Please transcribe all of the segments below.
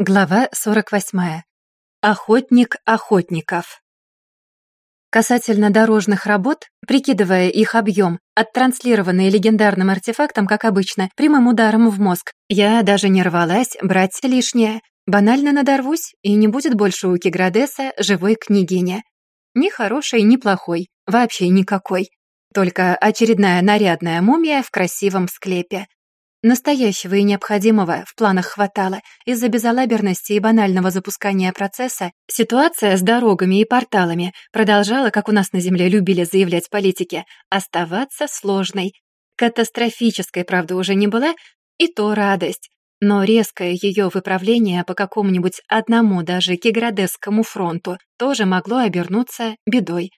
Глава 48. Охотник охотников. Касательно дорожных работ, прикидывая их объем, оттранслированный легендарным артефактом, как обычно, прямым ударом в мозг, я даже не рвалась брать лишнее. Банально надорвусь, и не будет больше у Киградеса живой княгини. Ни хорошей, ни плохой, вообще никакой. Только очередная нарядная мумия в красивом склепе. Настоящего и необходимого в планах хватало. Из-за безалаберности и банального запускания процесса ситуация с дорогами и порталами продолжала, как у нас на Земле любили заявлять политики, оставаться сложной. Катастрофической, правда, уже не была, и то радость. Но резкое ее выправление по какому-нибудь одному даже Киградесскому фронту тоже могло обернуться бедой.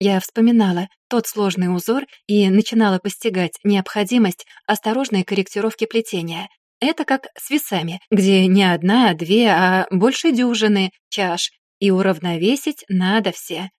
Я вспоминала тот сложный узор и начинала постигать необходимость осторожной корректировки плетения. Это как с весами, где не одна, а две, а больше дюжины чаш, и уравновесить надо все.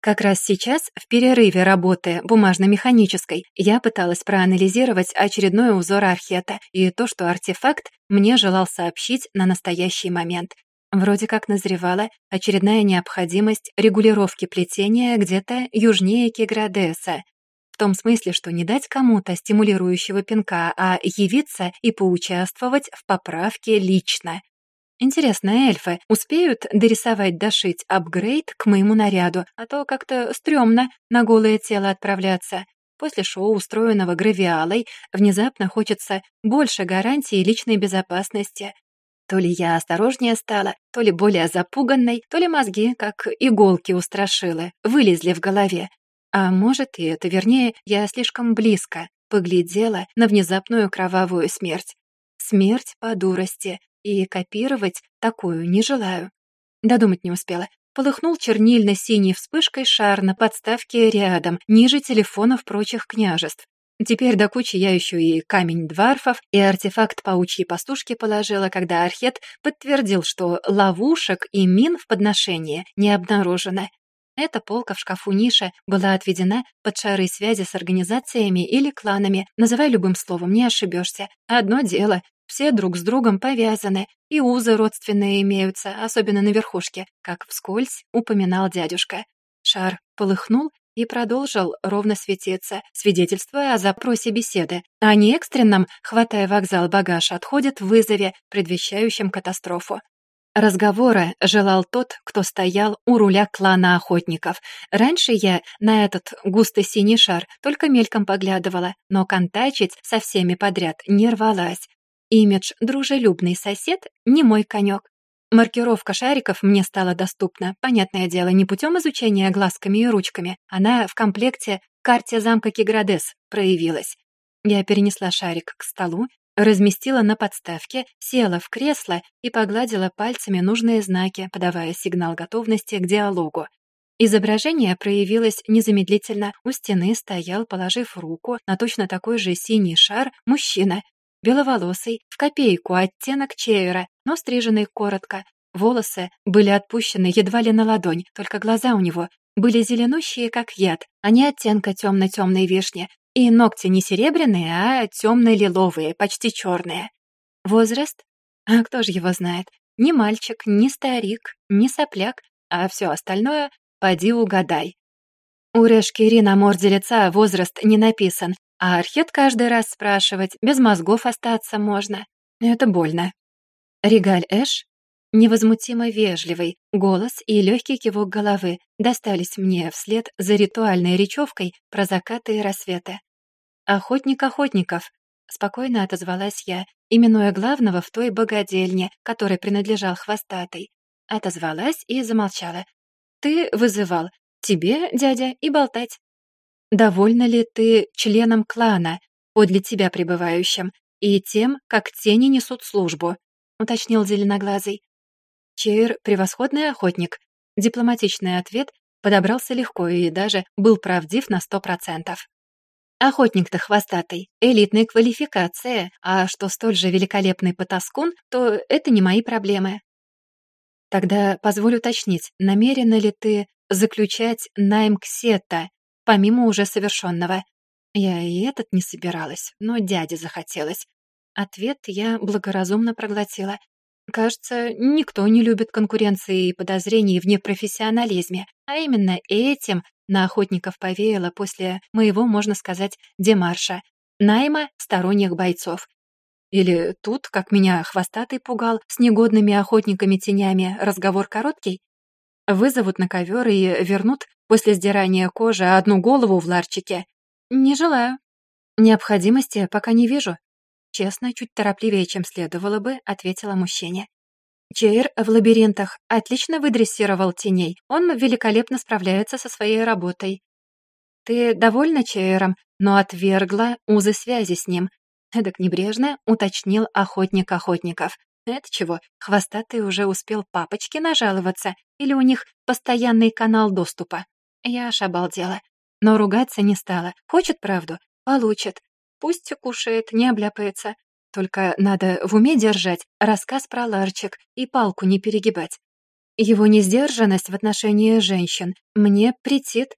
Как раз сейчас, в перерыве работы бумажно-механической, я пыталась проанализировать очередной узор архета и то, что артефакт мне желал сообщить на настоящий момент. Вроде как назревала очередная необходимость регулировки плетения где-то южнее Кеградеса. В том смысле, что не дать кому-то стимулирующего пинка, а явиться и поучаствовать в поправке лично. Интересно, эльфы успеют дорисовать-дошить апгрейд к моему наряду, а то как-то стрёмно на голое тело отправляться. После шоу, устроенного гравиалой, внезапно хочется больше гарантии личной безопасности. То ли я осторожнее стала, то ли более запуганной, то ли мозги, как иголки устрашилы, вылезли в голове. А может, и это вернее, я слишком близко поглядела на внезапную кровавую смерть. Смерть по дурости, и копировать такую не желаю. Додумать не успела. Полыхнул чернильно-синей вспышкой шар на подставке рядом, ниже телефонов прочих княжеств. Теперь до кучи я еще и камень дварфов, и артефакт паучьей пастушки положила, когда Архет подтвердил, что ловушек и мин в подношении не обнаружено. Эта полка в шкафу ниша была отведена под шары связи с организациями или кланами. Называй любым словом, не ошибешься. Одно дело, все друг с другом повязаны, и узы родственные имеются, особенно на верхушке, как вскользь упоминал дядюшка. Шар полыхнул и продолжил ровно светиться, свидетельствуя о запросе беседы, а не экстренном, хватая вокзал багаж, отходит в вызове, предвещающем катастрофу. Разговора желал тот, кто стоял у руля клана охотников. Раньше я на этот густо синий шар только мельком поглядывала, но контачить со всеми подряд не рвалась. Имидж «дружелюбный сосед» — не мой конек. Маркировка шариков мне стала доступна, понятное дело, не путем изучения глазками и ручками. Она в комплекте карте замка Киградес проявилась. Я перенесла шарик к столу, разместила на подставке, села в кресло и погладила пальцами нужные знаки, подавая сигнал готовности к диалогу. Изображение проявилось незамедлительно. У стены стоял, положив руку на точно такой же синий шар, мужчина беловолосый, в копейку оттенок чевера, но стриженный коротко. Волосы были отпущены едва ли на ладонь, только глаза у него были зеленущие, как яд, а не оттенка темно-темной вишни, и ногти не серебряные, а темно-лиловые, почти черные. Возраст? А кто же его знает? Ни мальчик, ни старик, ни сопляк, а все остальное — поди угадай. У Решкири на морде лица возраст не написан, а Архет каждый раз спрашивать, без мозгов остаться можно. Это больно. Регаль Эш, невозмутимо вежливый, голос и легкий кивок головы достались мне вслед за ритуальной речевкой про закаты и рассветы. «Охотник охотников», — спокойно отозвалась я, именуя главного в той богадельне, которой принадлежал хвостатый. Отозвалась и замолчала. «Ты вызывал. Тебе, дядя, и болтать. Довольна ли ты членом клана, подле тебя пребывающим, и тем, как тени несут службу?» — уточнил зеленоглазый. Чейр — превосходный охотник. Дипломатичный ответ подобрался легко и даже был правдив на сто процентов. Охотник-то хвостатый, элитная квалификация, а что столь же великолепный потаскун, то это не мои проблемы. Тогда позволю уточнить, намерена ли ты заключать найм Ксета помимо уже совершенного. Я и этот не собиралась, но дяде захотелось. Ответ я благоразумно проглотила. Кажется, никто не любит конкуренции и подозрений в непрофессионализме, а именно этим на охотников повеяло после моего, можно сказать, демарша, найма сторонних бойцов. Или тут, как меня хвостатый пугал, с негодными охотниками-тенями разговор короткий? Вызовут на ковер и вернут после сдирания кожи одну голову в ларчике? Не желаю. Необходимости пока не вижу. Честно, чуть торопливее, чем следовало бы, ответила мужчине. Чейр в лабиринтах отлично выдрессировал теней. Он великолепно справляется со своей работой. Ты довольна Чейром, но отвергла узы связи с ним. Эдак небрежно уточнил охотник охотников. Это чего, хвостатый уже успел папочке нажаловаться? Или у них постоянный канал доступа? Я аж обалдела. Но ругаться не стала. Хочет правду? Получит. Пусть кушает, не обляпается. Только надо в уме держать рассказ про Ларчик и палку не перегибать. Его несдержанность в отношении женщин мне претит.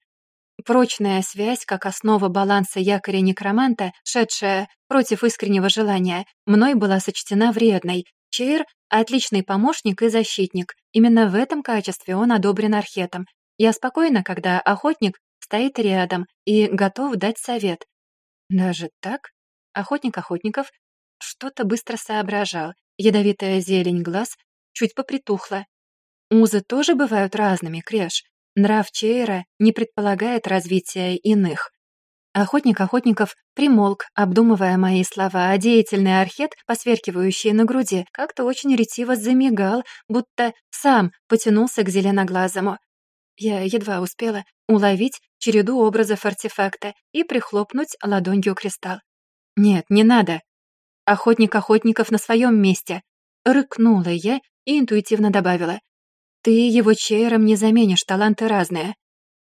Прочная связь, как основа баланса якоря некроманта, шедшая против искреннего желания, мной была сочтена вредной. Чейр — отличный помощник и защитник. Именно в этом качестве он одобрен архетом. Я спокойна, когда охотник стоит рядом и готов дать совет. Даже так? Охотник охотников что-то быстро соображал. Ядовитая зелень глаз чуть попритухла. Узы тоже бывают разными, Креш. Нрав Чейра не предполагает развития иных. Охотник охотников примолк, обдумывая мои слова, а деятельный архет, посверкивающий на груди, как-то очень ретиво замигал, будто сам потянулся к зеленоглазому. Я едва успела уловить череду образов артефакта и прихлопнуть ладонью кристалл. «Нет, не надо. Охотник охотников на своем месте». Рыкнула я и интуитивно добавила. «Ты его чейром не заменишь, таланты разные».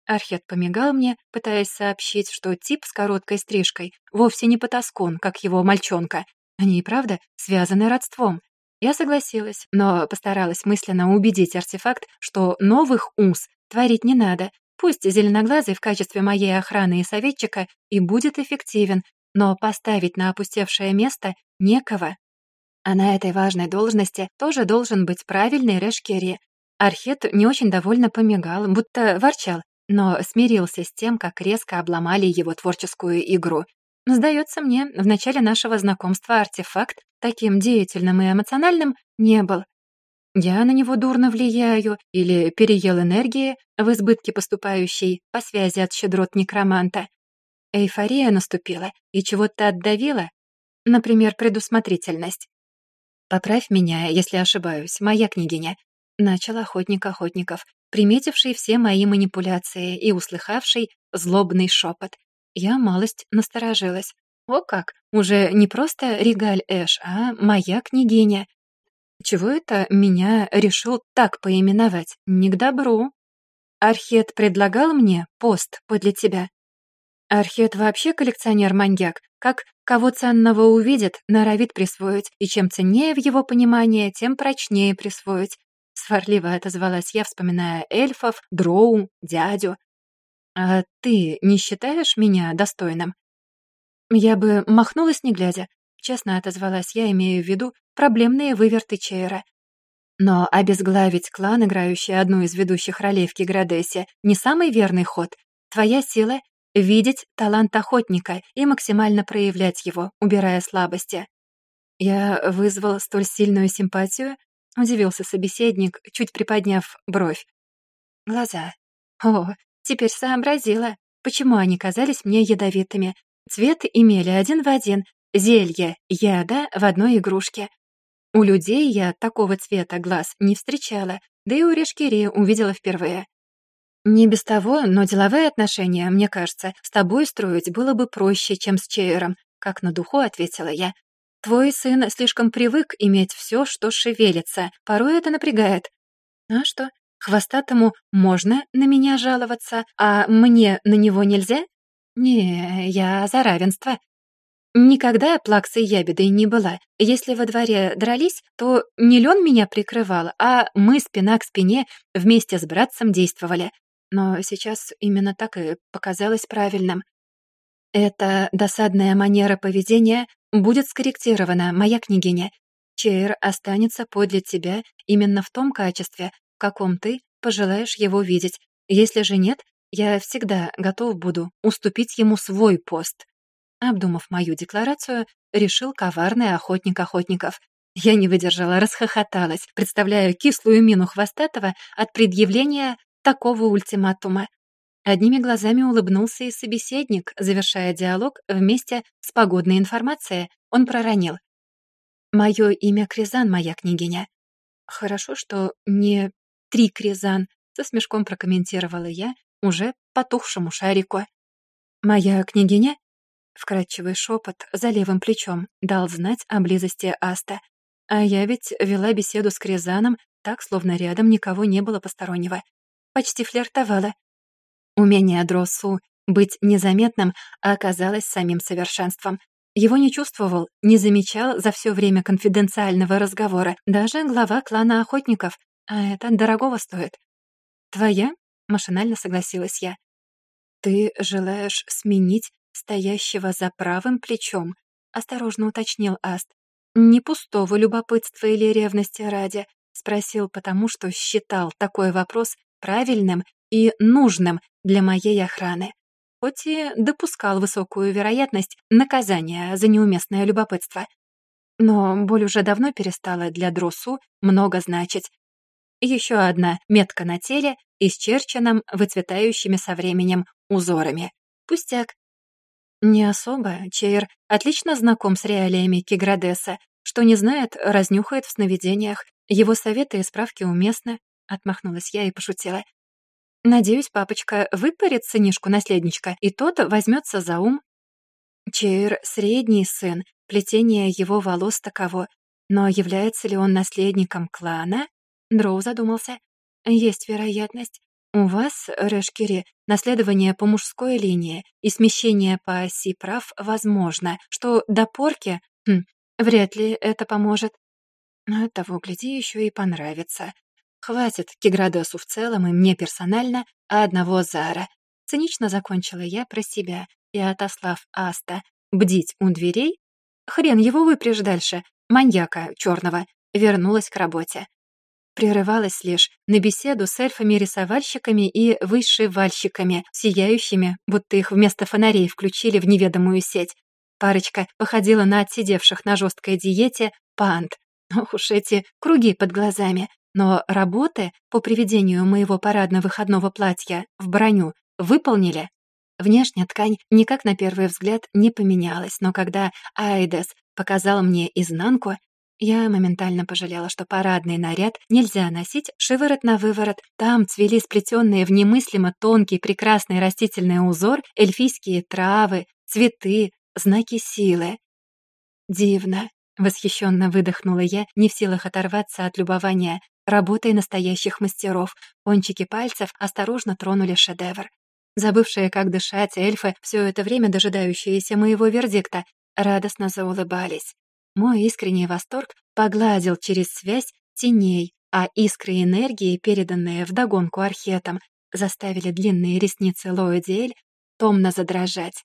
Архет помигал мне, пытаясь сообщить, что тип с короткой стрижкой вовсе не потаскун, как его мальчонка. Они и правда связаны родством. Я согласилась, но постаралась мысленно убедить артефакт, что новых уз творить не надо. Пусть зеленоглазый в качестве моей охраны и советчика и будет эффективен, но поставить на опустевшее место некого. А на этой важной должности тоже должен быть правильный Решкери. Архет не очень довольно помигал, будто ворчал, но смирился с тем, как резко обломали его творческую игру. Сдается мне, в начале нашего знакомства артефакт таким деятельным и эмоциональным не был. Я на него дурно влияю или переел энергии в избытке поступающей по связи от щедрот некроманта. Эйфория наступила и чего-то отдавила, например, предусмотрительность. «Поправь меня, если ошибаюсь, моя княгиня», — начал охотник охотников, приметивший все мои манипуляции и услыхавший злобный шепот. Я малость насторожилась. О как, уже не просто Регаль Эш, а моя княгиня. Чего это меня решил так поименовать? Не к добру. Архет предлагал мне пост подле тебя. Архет вообще коллекционер-маньяк. Как кого ценного увидит, норовит присвоить, и чем ценнее в его понимании, тем прочнее присвоить. Сварливо отозвалась я, вспоминая эльфов, дроу, дядю. «А ты не считаешь меня достойным?» Я бы махнулась, не глядя. Честно отозвалась я, имею в виду проблемные выверты Чейра. Но обезглавить клан, играющий одну из ведущих ролей в Киградесе, не самый верный ход. Твоя сила — видеть талант охотника и максимально проявлять его, убирая слабости. Я вызвал столь сильную симпатию, удивился собеседник, чуть приподняв бровь. Глаза. О, теперь сообразила, почему они казались мне ядовитыми. Цвет имели один в один, Зелье яда в одной игрушке. У людей я такого цвета глаз не встречала, да и у Решкири увидела впервые. Не без того, но деловые отношения, мне кажется, с тобой строить было бы проще, чем с Чейером, как на духу ответила я. Твой сын слишком привык иметь все, что шевелится, порой это напрягает. А что, хвостатому можно на меня жаловаться, а мне на него нельзя? Не, я за равенство, Никогда плаксой ябедой не была. Если во дворе дрались, то не Лен меня прикрывал, а мы спина к спине вместе с братцем действовали. Но сейчас именно так и показалось правильным. Эта досадная манера поведения будет скорректирована, моя княгиня. Чейр останется подле тебя именно в том качестве, в каком ты пожелаешь его видеть. Если же нет, я всегда готов буду уступить ему свой пост. Обдумав мою декларацию, решил коварный охотник охотников. Я не выдержала, расхохоталась, представляя кислую мину Хвостатого от предъявления такого ультиматума. Одними глазами улыбнулся и собеседник, завершая диалог вместе с погодной информацией. Он проронил. «Мое имя Кризан, моя княгиня». «Хорошо, что не три Кризан», — со смешком прокомментировала я, уже потухшему шарику. «Моя княгиня?» Вкрадчивый шепот за левым плечом дал знать о близости Аста. А я ведь вела беседу с Кризаном так, словно рядом никого не было постороннего. Почти флиртовала. Умение Дросу быть незаметным оказалось самим совершенством. Его не чувствовал, не замечал за все время конфиденциального разговора даже глава клана охотников, а это дорогого стоит. «Твоя?» — машинально согласилась я. «Ты желаешь сменить стоящего за правым плечом?» — осторожно уточнил Аст. «Не пустого любопытства или ревности ради», — спросил, потому что считал такой вопрос правильным и нужным для моей охраны, хоть и допускал высокую вероятность наказания за неуместное любопытство. Но боль уже давно перестала для Дросу много значить, еще одна метка на теле, исчерченном выцветающими со временем узорами. Пустяк. Не особо. Чейр отлично знаком с реалиями Киградеса. Что не знает, разнюхает в сновидениях. Его советы и справки уместны. Отмахнулась я и пошутила. Надеюсь, папочка выпарит сынишку-наследничка, и тот возьмется за ум. Чейр — средний сын, плетение его волос таково. Но является ли он наследником клана? Дроу задумался. «Есть вероятность. У вас, Решкири, наследование по мужской линии и смещение по оси прав возможно, что до порки, хм, вряд ли это поможет. Но того, гляди, еще и понравится. Хватит Киградосу в целом и мне персонально, а одного Зара. Цинично закончила я про себя и, отослав Аста бдить у дверей, хрен его выпряжь дальше, маньяка черного, вернулась к работе прерывалась лишь на беседу с эльфами-рисовальщиками и вышивальщиками, сияющими, будто их вместо фонарей включили в неведомую сеть. Парочка походила на отсидевших на жесткой диете пант. Ох уж эти круги под глазами. Но работы по приведению моего парадно-выходного платья в броню выполнили. Внешняя ткань никак на первый взгляд не поменялась, но когда Айдес показал мне изнанку, я моментально пожалела, что парадный наряд нельзя носить шиворот на выворот. Там цвели сплетенные в немыслимо тонкий прекрасный растительный узор, эльфийские травы, цветы, знаки силы. Дивно. Восхищенно выдохнула я, не в силах оторваться от любования работой настоящих мастеров. Кончики пальцев осторожно тронули шедевр. Забывшие, как дышать, эльфы, все это время дожидающиеся моего вердикта, радостно заулыбались. Мой искренний восторг погладил через связь теней, а искры энергии, переданные вдогонку архетам, заставили длинные ресницы Лоэдиэль томно задрожать.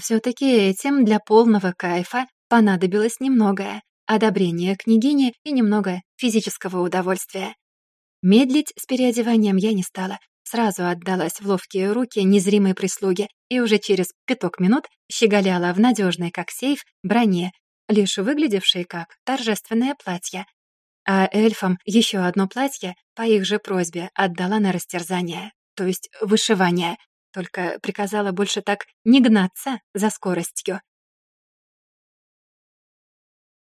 Все-таки этим для полного кайфа понадобилось немногое одобрение княгини и немного физического удовольствия. Медлить с переодеванием я не стала, сразу отдалась в ловкие руки незримой прислуги и уже через пяток минут щеголяла в надежной, как сейф, броне, лишь выглядевшие как торжественное платье. А эльфам еще одно платье по их же просьбе отдала на растерзание, то есть вышивание, только приказала больше так не гнаться за скоростью.